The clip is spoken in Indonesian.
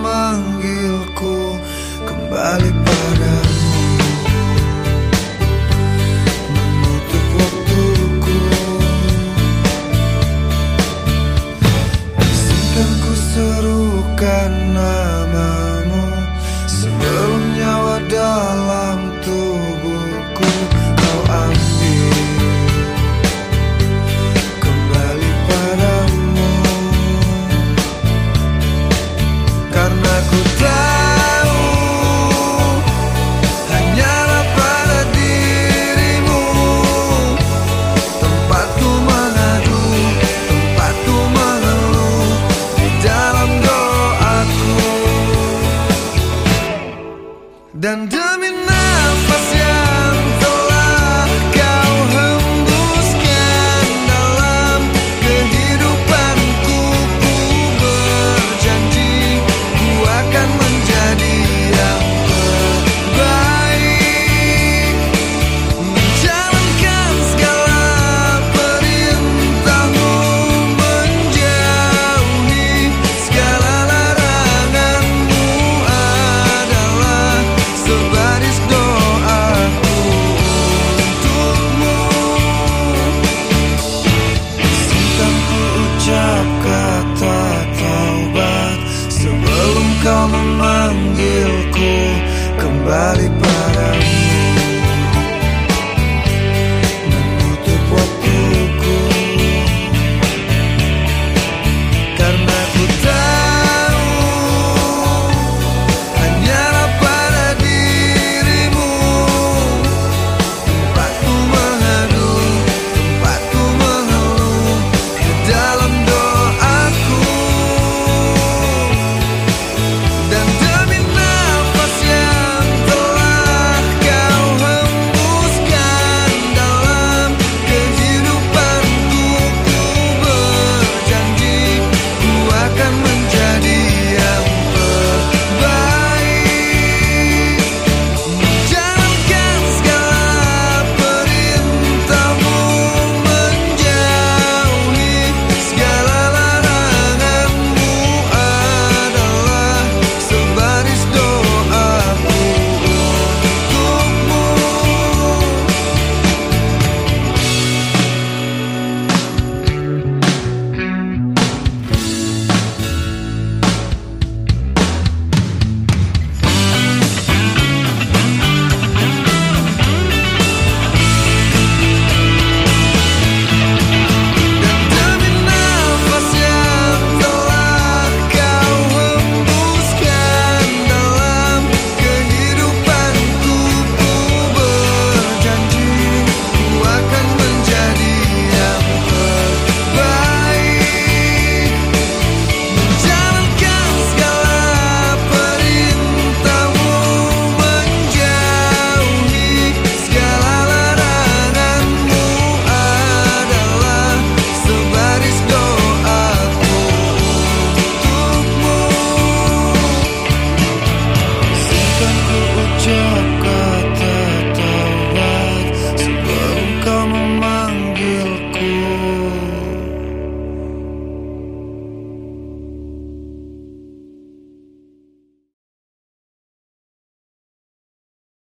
memanggilku. Kembali